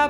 da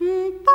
Mm,